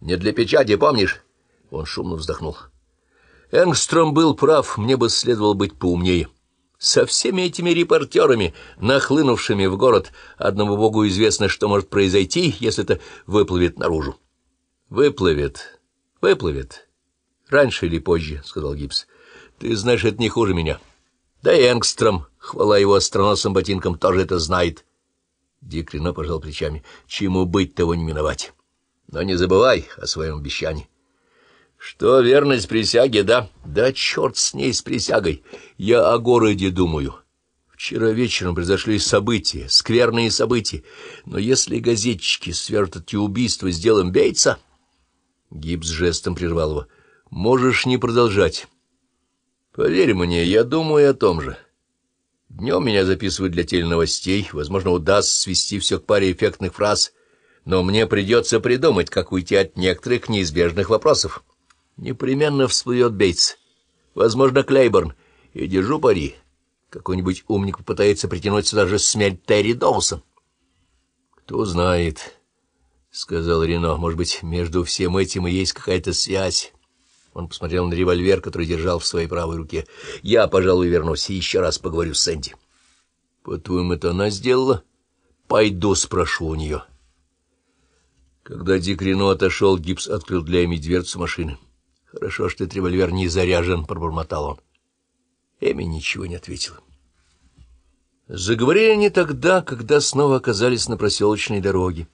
Не для печати, помнишь? Он шумно вздохнул. Энгстром был прав, мне бы следовало быть поумнее. Со всеми этими репортерами, нахлынувшими в город, одному богу известно, что может произойти, если это выплывет наружу. Выплывет, выплывет. Раньше или позже, — сказал Гибс. Ты знаешь, это не хуже меня. Да и Энгстром, хвала его остроносым ботинкам, тоже это знает. Дик Рено пожал плечами. Чему быть, того не миновать. Но не забывай о своем обещании. Что, верность присяге, да? Да черт с ней, с присягой. Я о городе думаю. Вчера вечером произошли события, скверные события. Но если газетчики свяжут эти убийства с делом Бейтса... Гибс жестом прервал его. Можешь не продолжать. Поверь мне, я думаю о том же. Днем меня записывают для теленовостей. Возможно, удастся свести все к паре эффектных фраз. Но мне придется придумать, как уйти от некоторых неизбежных вопросов. Непременно всплывет Бейтс. Возможно, Клейборн. И держу пари. Какой-нибудь умник попытается притянуть сюда же смерть Терри Доусон. — Кто знает, — сказал Рено. — Может быть, между всем этим и есть какая-то связь. Он посмотрел на револьвер, который держал в своей правой руке. — Я, пожалуй, вернусь и еще раз поговорю с Сэнди. — По-твоему, это она сделала? — Пойду спрошу у нее. Когда Дик Рено отошел, Гипс открыл для Эми дверцу машины. —— Хорошо, что этот револьвер не заряжен, — пробормотал он. Эми ничего не ответила. Заговорили они тогда, когда снова оказались на проселочной дороге.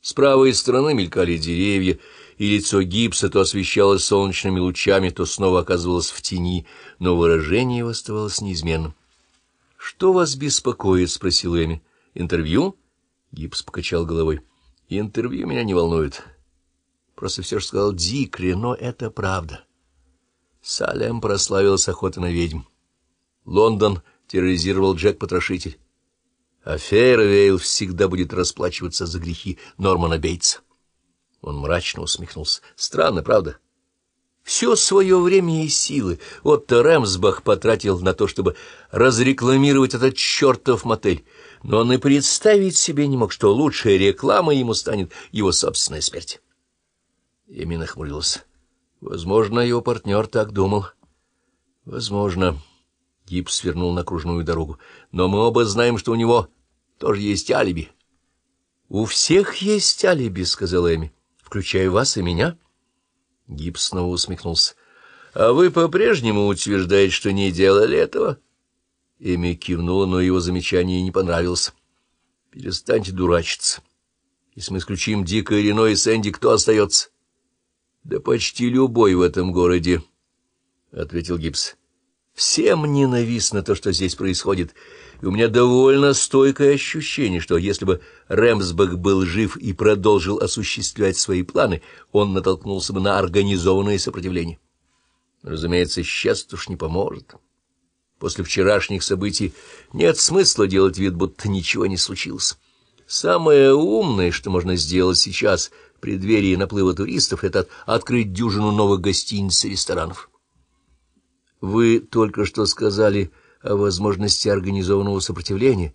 С правой стороны мелькали деревья, и лицо гипса то освещалось солнечными лучами, то снова оказывалось в тени, но выражение его оставалось неизменным. — Что вас беспокоит? — спросил Эми. — Интервью? Гипс покачал головой. — Интервью меня не волнует. — Просто все, что сказал Дик, Рено, это правда. Салем прославился охотой на ведьм. Лондон терроризировал Джек-потрошитель. А Фейервейл всегда будет расплачиваться за грехи Нормана Бейтса. Он мрачно усмехнулся. Странно, правда? Все свое время и силы Отто Рэмсбах потратил на то, чтобы разрекламировать этот чертов мотель, но он и представить себе не мог, что лучшая реклама ему станет его собственная смерть. Эми нахмурился. Возможно, его партнер так думал. Возможно. Гипс свернул на кружную дорогу. Но мы оба знаем, что у него тоже есть алиби. — У всех есть алиби, — сказала Эми, — включая вас и меня. Гипс снова усмехнулся. — А вы по-прежнему утверждаете, что не делали этого? Эми кивнула, но его замечание не понравилось. — Перестаньте дурачиться. Если мы исключим Дика, Рено и Сэнди, кто остается? —— Да почти любой в этом городе, — ответил Гипс. — Всем ненавистно то, что здесь происходит, и у меня довольно стойкое ощущение, что если бы Рэмсбек был жив и продолжил осуществлять свои планы, он натолкнулся бы на организованное сопротивление. Разумеется, сейчас уж не поможет. После вчерашних событий нет смысла делать вид, будто ничего не случилось. Самое умное, что можно сделать сейчас — преддверии наплыва туристов — это открыть дюжину новых гостиниц и ресторанов. Вы только что сказали о возможности организованного сопротивления.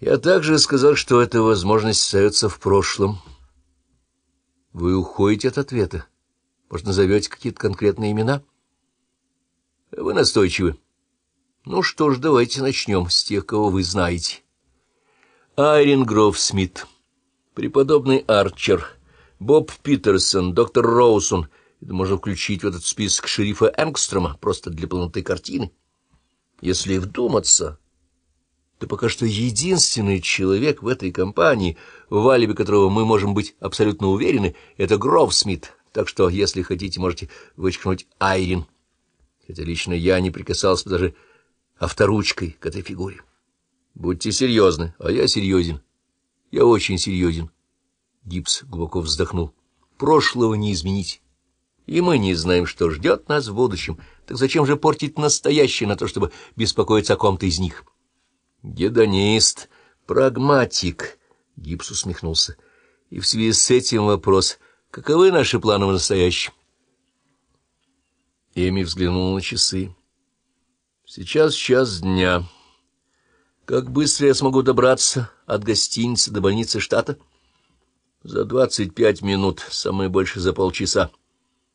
Я также сказал, что эта возможность остается в прошлом. Вы уходите от ответа. Может, назовете какие-то конкретные имена? Вы настойчивы. Ну что ж, давайте начнем с тех, кого вы знаете. Айрин Гров Смит преподобный Арчер, Боб Питерсон, доктор Роусон. Это можно включить в этот список шерифа Энгстрома, просто для полноты картины. Если вдуматься, то пока что единственный человек в этой компании, в алибе которого мы можем быть абсолютно уверены, это Гров Смит. Так что, если хотите, можете вычкнуть Айрин. Хотя лично я не прикасался даже авторучкой к этой фигуре. Будьте серьезны, а я серьезен. Я очень серьезен. Гипс глубоко вздохнул. Прошлого не изменить. И мы не знаем, что ждет нас в будущем. Так зачем же портить настоящее на то, чтобы беспокоиться о ком-то из них? Гедонист, прагматик, Гипс усмехнулся. И в связи с этим вопрос, каковы наши планы в настоящем? Эми взглянул на часы. Сейчас час дня. Как быстро я смогу добраться от гостиницы до больницы штата? За двадцать пять минут, самое больше за полчаса,